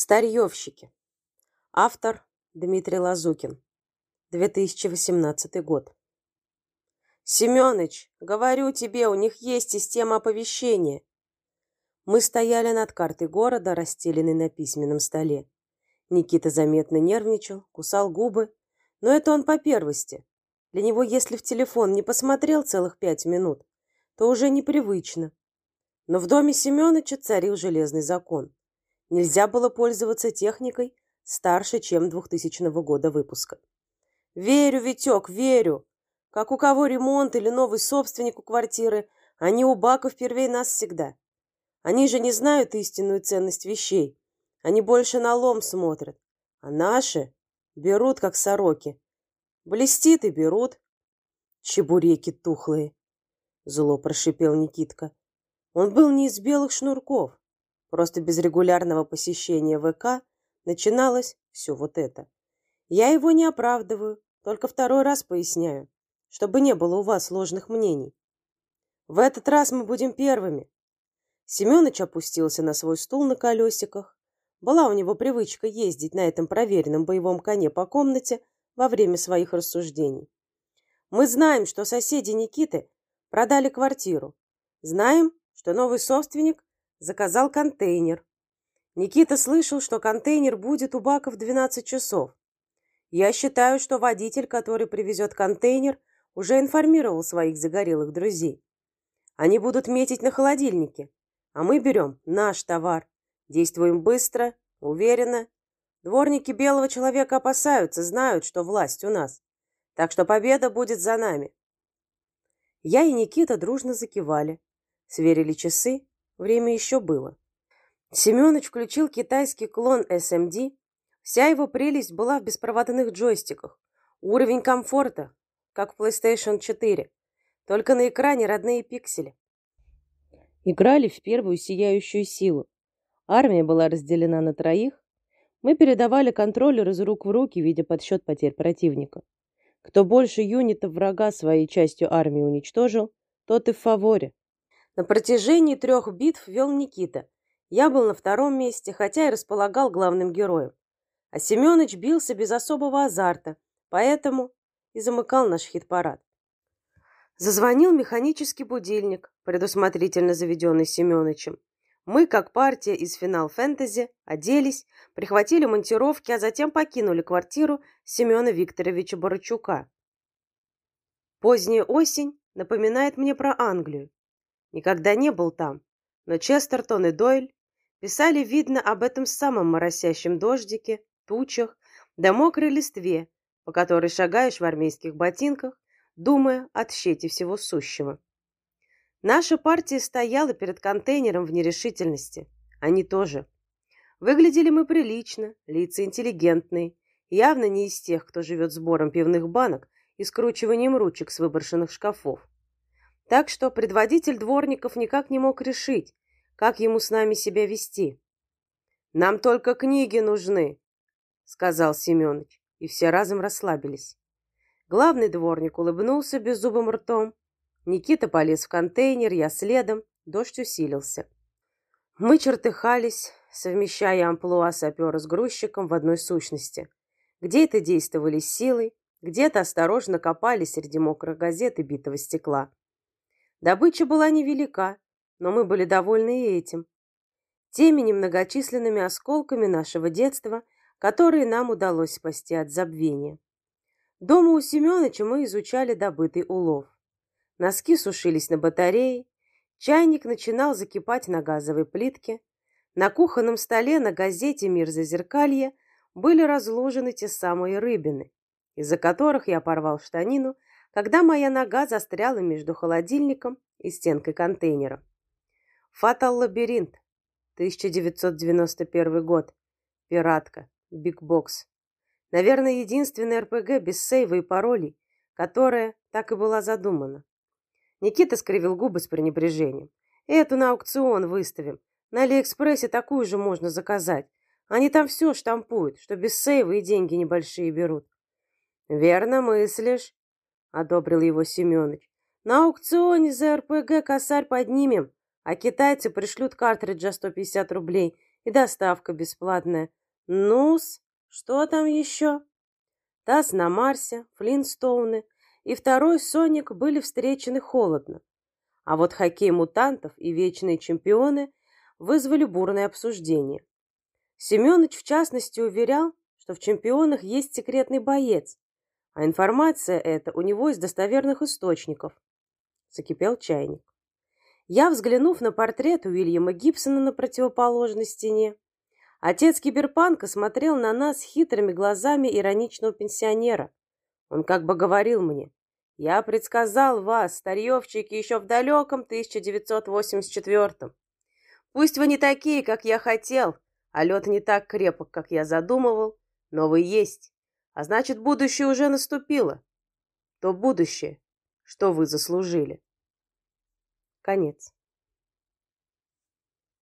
Старьевщики. Автор Дмитрий Лазукин. 2018 год. Семёныч, говорю тебе, у них есть система оповещения. Мы стояли над картой города, расстеленной на письменном столе. Никита заметно нервничал, кусал губы, но это он по первости. Для него, если в телефон не посмотрел целых пять минут, то уже непривычно. Но в доме Семёныча царил железный закон. Нельзя было пользоваться техникой старше, чем 2000 года выпуска. Верю, Витек, верю. Как у кого ремонт или новый собственник у квартиры, они у баков первей нас всегда. Они же не знают истинную ценность вещей. Они больше на лом смотрят. А наши берут, как сороки. Блестит и берут. Чебуреки тухлые. Зло прошипел Никитка. Он был не из белых шнурков. Просто без регулярного посещения ВК начиналось все вот это. Я его не оправдываю, только второй раз поясняю, чтобы не было у вас ложных мнений. В этот раз мы будем первыми. Семёныч опустился на свой стул на колесиках. Была у него привычка ездить на этом проверенном боевом коне по комнате во время своих рассуждений. Мы знаем, что соседи Никиты продали квартиру. Знаем, что новый собственник Заказал контейнер. Никита слышал, что контейнер будет у бака в 12 часов. Я считаю, что водитель, который привезет контейнер, уже информировал своих загорелых друзей. Они будут метить на холодильнике, а мы берем наш товар. Действуем быстро, уверенно. Дворники белого человека опасаются, знают, что власть у нас. Так что победа будет за нами. Я и Никита дружно закивали, сверили часы Время еще было. Семенович включил китайский клон SMD. Вся его прелесть была в беспроводных джойстиках. Уровень комфорта, как в PlayStation 4. Только на экране родные пиксели. Играли в первую сияющую силу. Армия была разделена на троих. Мы передавали контроллер из рук в руки, видя подсчет потерь противника. Кто больше юнитов врага своей частью армии уничтожил, тот и в фаворе. На протяжении трех битв вел Никита. Я был на втором месте, хотя и располагал главным героем. А Семёныч бился без особого азарта, поэтому и замыкал наш хит-парад. Зазвонил механический будильник, предусмотрительно заведенный Семёнычем. Мы, как партия из финал фэнтези, оделись, прихватили монтировки, а затем покинули квартиру Семена Викторовича Борочука. Поздняя осень напоминает мне про Англию. Никогда не был там, но Честертон и Дойль писали, видно, об этом самом моросящем дождике, тучах, да мокрой листве, по которой шагаешь в армейских ботинках, думая о тщете всего сущего. Наша партия стояла перед контейнером в нерешительности. Они тоже. Выглядели мы прилично, лица интеллигентные, явно не из тех, кто живет сбором пивных банок и скручиванием ручек с выброшенных шкафов. Так что предводитель дворников никак не мог решить, как ему с нами себя вести. «Нам только книги нужны», — сказал Семёныч, и все разом расслабились. Главный дворник улыбнулся беззубым ртом. Никита полез в контейнер, я следом, дождь усилился. Мы чертыхались, совмещая амплуа сапера с грузчиком в одной сущности. Где-то действовали силой, где-то осторожно копали среди мокрых газет и битого стекла. Добыча была невелика, но мы были довольны и этим. Теми немногочисленными осколками нашего детства, которые нам удалось спасти от забвения. Дома у Семёныча мы изучали добытый улов. Носки сушились на батарее, чайник начинал закипать на газовой плитке, на кухонном столе на газете «Мир зазеркалья» были разложены те самые рыбины, из-за которых я порвал штанину когда моя нога застряла между холодильником и стенкой контейнера. Fatal Labyrinth. 1991 год. Пиратка. Big box. Наверное, единственный РПГ без сейва и паролей, которая так и была задумана. Никита скривил губы с пренебрежением. Эту на аукцион выставим. На Алиэкспрессе такую же можно заказать. Они там все штампуют, что без сейва и деньги небольшие берут. Верно мыслишь, — одобрил его Семёныч. «На аукционе за РПГ косарь поднимем, а китайцы пришлют картридж за 150 рублей И доставка бесплатная. Ну-с, что там еще? Тасс на Марсе, Флинстоуны и второй Соник были встречены холодно. А вот хоккей мутантов и вечные чемпионы вызвали бурное обсуждение. Семёныч, в частности, уверял, что в чемпионах есть секретный боец, а информация эта у него из достоверных источников. Закипел чайник. Я, взглянув на портрет Уильяма Гибсона на противоположной стене, отец киберпанка смотрел на нас хитрыми глазами ироничного пенсионера. Он как бы говорил мне, «Я предсказал вас, старьевчики, еще в далеком 1984-м. Пусть вы не такие, как я хотел, а лед не так крепок, как я задумывал, но вы есть, а значит, будущее уже наступило. То будущее, что вы заслужили. Конец.